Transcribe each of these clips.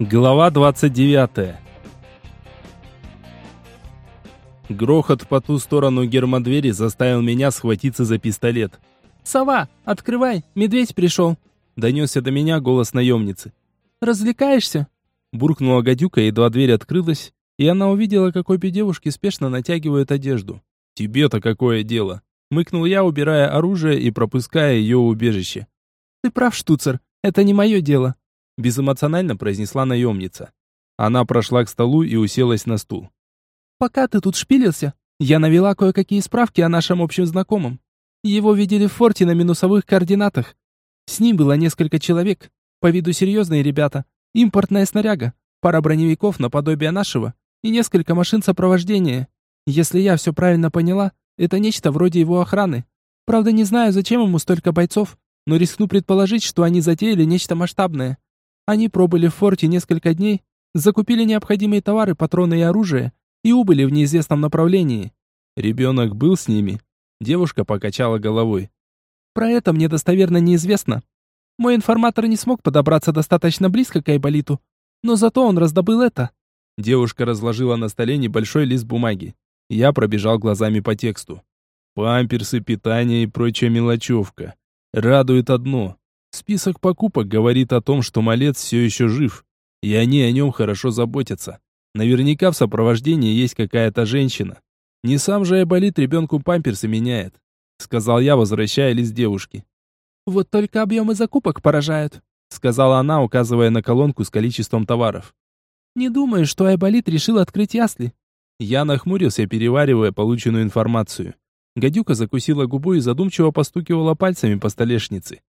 Глава 29. Грохот по ту сторону гермодвери заставил меня схватиться за пистолет. «Сова, открывай, медведь пришел!» Донесся до меня голос наемницы. «Развлекаешься?» Буркнула гадюка, едва дверь открылась, и она увидела, как обе девушки спешно натягивают одежду. «Тебе-то какое дело?» Мыкнул я, убирая оружие и пропуская ее убежище. «Ты прав, штуцер, это не мое дело безэмоционально произнесла наемница. Она прошла к столу и уселась на стул. «Пока ты тут шпилился, я навела кое-какие справки о нашем общем знакомом. Его видели в форте на минусовых координатах. С ним было несколько человек, по виду серьезные ребята, импортная снаряга, пара броневиков наподобие нашего и несколько машин сопровождения. Если я все правильно поняла, это нечто вроде его охраны. Правда, не знаю, зачем ему столько бойцов, но рискну предположить, что они затеяли нечто масштабное. Они пробыли в форте несколько дней, закупили необходимые товары, патроны и оружие и убыли в неизвестном направлении. Ребенок был с ними? Девушка покачала головой. Про это мне достоверно неизвестно. Мой информатор не смог подобраться достаточно близко к Айболиту, но зато он раздобыл это. Девушка разложила на столе небольшой лист бумаги. Я пробежал глазами по тексту. Памперсы, питание и прочая мелочевка. Радует одно. Список покупок говорит о том, что малец все еще жив, и они о нем хорошо заботятся. Наверняка в сопровождении есть какая-то женщина. Не сам же Айболит ребенку памперсы меняет, сказал я, возвращая лист девушки. Вот только объемы закупок поражают, сказала она, указывая на колонку с количеством товаров. Не думаю, что Айболит решил открыть ясли. Я нахмурился, переваривая полученную информацию. Гадюка закусила губу и задумчиво постукивала пальцами по столешнице.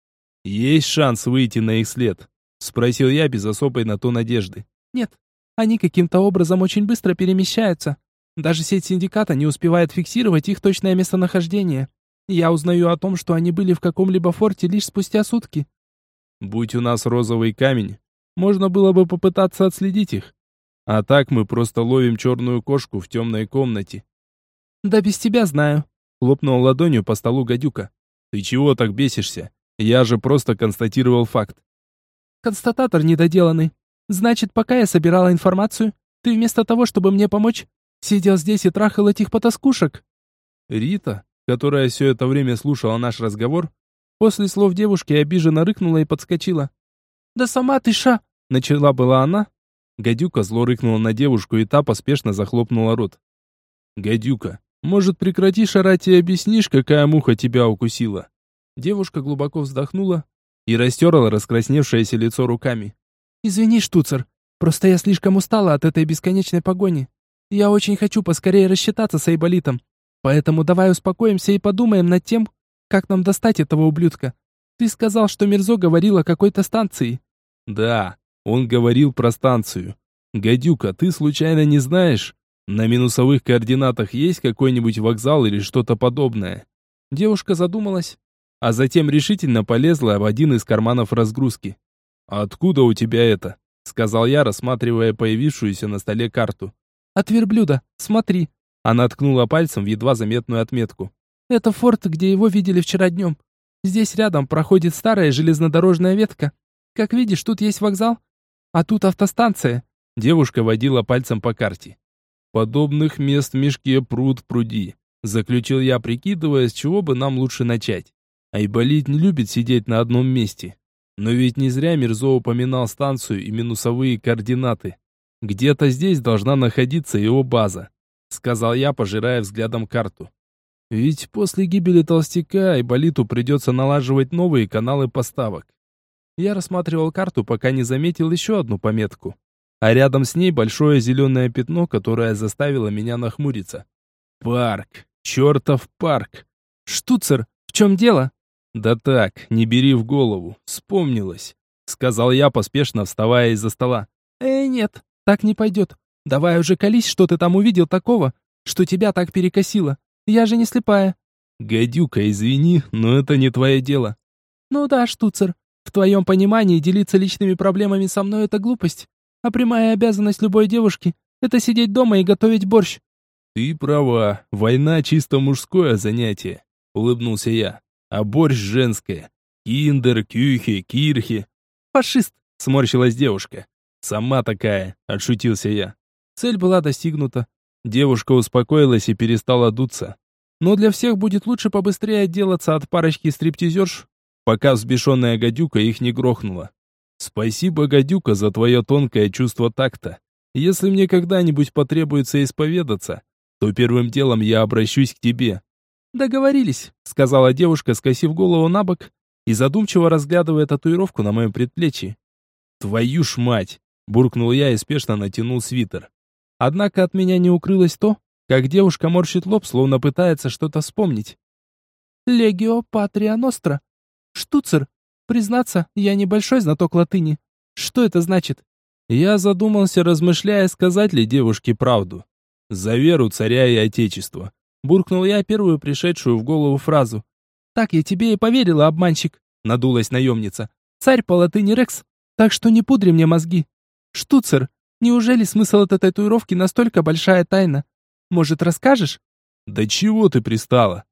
«Есть шанс выйти на их след?» — спросил я без особой на то надежды. «Нет, они каким-то образом очень быстро перемещаются. Даже сеть синдиката не успевает фиксировать их точное местонахождение. Я узнаю о том, что они были в каком-либо форте лишь спустя сутки». «Будь у нас розовый камень, можно было бы попытаться отследить их. А так мы просто ловим черную кошку в темной комнате». «Да без тебя знаю», — хлопнул ладонью по столу гадюка. «Ты чего так бесишься? Я же просто констатировал факт. Констататор недоделанный. Значит, пока я собирала информацию, ты вместо того, чтобы мне помочь, сидел здесь и трахал этих потаскушек. Рита, которая все это время слушала наш разговор, после слов девушки обиженно рыкнула и подскочила. «Да сама ты ша!» — начала была она. Гадюка зло рыкнула на девушку, и та поспешно захлопнула рот. «Гадюка, может, прекратишь орать и объяснишь, какая муха тебя укусила?» Девушка глубоко вздохнула и растерла раскрасневшееся лицо руками. «Извини, штуцер, просто я слишком устала от этой бесконечной погони. Я очень хочу поскорее рассчитаться с Айболитом, поэтому давай успокоимся и подумаем над тем, как нам достать этого ублюдка. Ты сказал, что Мирзо говорил о какой-то станции». «Да, он говорил про станцию. Гадюка, ты случайно не знаешь, на минусовых координатах есть какой-нибудь вокзал или что-то подобное?» Девушка задумалась, а затем решительно полезла в один из карманов разгрузки. «Откуда у тебя это?» — сказал я, рассматривая появившуюся на столе карту. «От верблюда, смотри». Она ткнула пальцем в едва заметную отметку. «Это форт, где его видели вчера днем. Здесь рядом проходит старая железнодорожная ветка. Как видишь, тут есть вокзал, а тут автостанция». Девушка водила пальцем по карте. «Подобных мест в мешке пруд пруди», — заключил я, прикидывая, с чего бы нам лучше начать. Айболит не любит сидеть на одном месте. Но ведь не зря Мирзо упоминал станцию и минусовые координаты. Где-то здесь должна находиться его база, сказал я, пожирая взглядом карту. Ведь после гибели толстяка Айболиту придется налаживать новые каналы поставок. Я рассматривал карту, пока не заметил еще одну пометку. А рядом с ней большое зеленое пятно, которое заставило меня нахмуриться. Парк. Чертов парк. Штуцер, в чем дело? «Да так, не бери в голову, вспомнилось», — сказал я, поспешно вставая из-за стола. «Эй, нет, так не пойдет. Давай уже колись, что ты там увидел такого, что тебя так перекосило. Я же не слепая». «Гадюка, извини, но это не твое дело». «Ну да, штуцер, в твоем понимании делиться личными проблемами со мной — это глупость, а прямая обязанность любой девушки — это сидеть дома и готовить борщ». «Ты права, война чисто мужское занятие», — улыбнулся я а борщ женское. Киндер, кюхи, кирхи. Фашист, сморщилась девушка. Сама такая, отшутился я. Цель была достигнута. Девушка успокоилась и перестала дуться. Но для всех будет лучше побыстрее отделаться от парочки стриптизерш, пока взбешенная гадюка их не грохнула. Спасибо, гадюка, за твое тонкое чувство такта. Если мне когда-нибудь потребуется исповедаться, то первым делом я обращусь к тебе. Договорились, сказала девушка, скосив голову на бок и задумчиво разглядывая татуировку на моем предплечье. Твою ж мать, буркнул я и спешно натянул свитер. Однако от меня не укрылось то, как девушка морщит лоб, словно пытается что-то вспомнить. «Легио Патрия Ностра. Штуцер. Признаться, я небольшой знаток латыни. Что это значит?» Я задумался, размышляя, сказать ли девушке правду. «За веру царя и отечества», — буркнул я первую пришедшую в голову фразу. «Так я тебе и поверила, обманщик», — надулась наемница. «Царь по латыни Рекс, так что не пудри мне мозги. Штуцер, неужели смысл этой татуировки настолько большая тайна? Может, расскажешь?» «Да чего ты пристала?»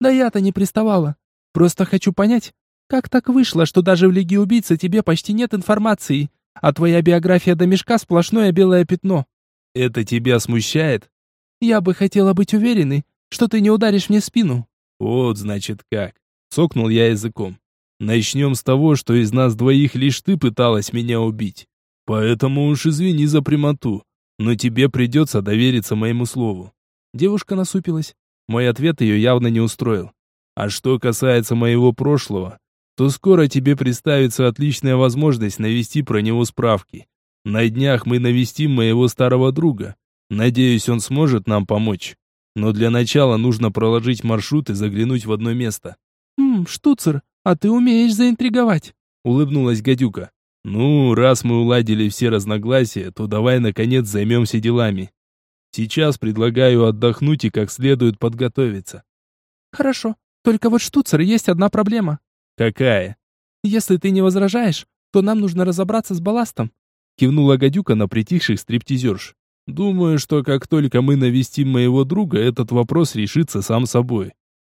«Да я-то не приставала. Просто хочу понять, как так вышло, что даже в Лиге убийц тебе почти нет информации, а твоя биография до мешка сплошное белое пятно?» «Это тебя смущает?» «Я бы хотела быть уверенной, что ты не ударишь мне спину». «Вот, значит, как». Сокнул я языком. «Начнем с того, что из нас двоих лишь ты пыталась меня убить. Поэтому уж извини за прямоту но тебе придется довериться моему слову». Девушка насупилась. Мой ответ ее явно не устроил. «А что касается моего прошлого, то скоро тебе представится отличная возможность навести про него справки. На днях мы навестим моего старого друга. Надеюсь, он сможет нам помочь. Но для начала нужно проложить маршрут и заглянуть в одно место». «Хм, штуцер, а ты умеешь заинтриговать», — улыбнулась гадюка. Ну, раз мы уладили все разногласия, то давай наконец займемся делами. Сейчас предлагаю отдохнуть и как следует подготовиться. Хорошо. Только вот штуцер, есть одна проблема. Какая? Если ты не возражаешь, то нам нужно разобраться с балластом. Кивнула гадюка на притихших стриптизерш. Думаю, что как только мы навестим моего друга, этот вопрос решится сам собой.